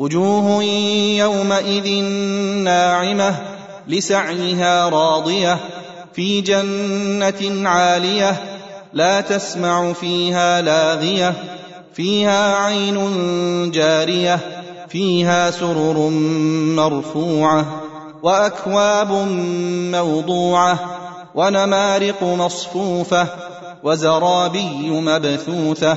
وجوه يومئذ ناعمة لسعيها راضية في جنة عالية لا تسمع فيها لاغية فيها عين جارية فيها سرر مرفوعة وأكواب موضوعة ونمارق مصفوفة وزرابي مبثوثة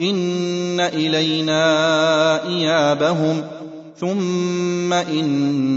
ان الينا ايابهم ثم ان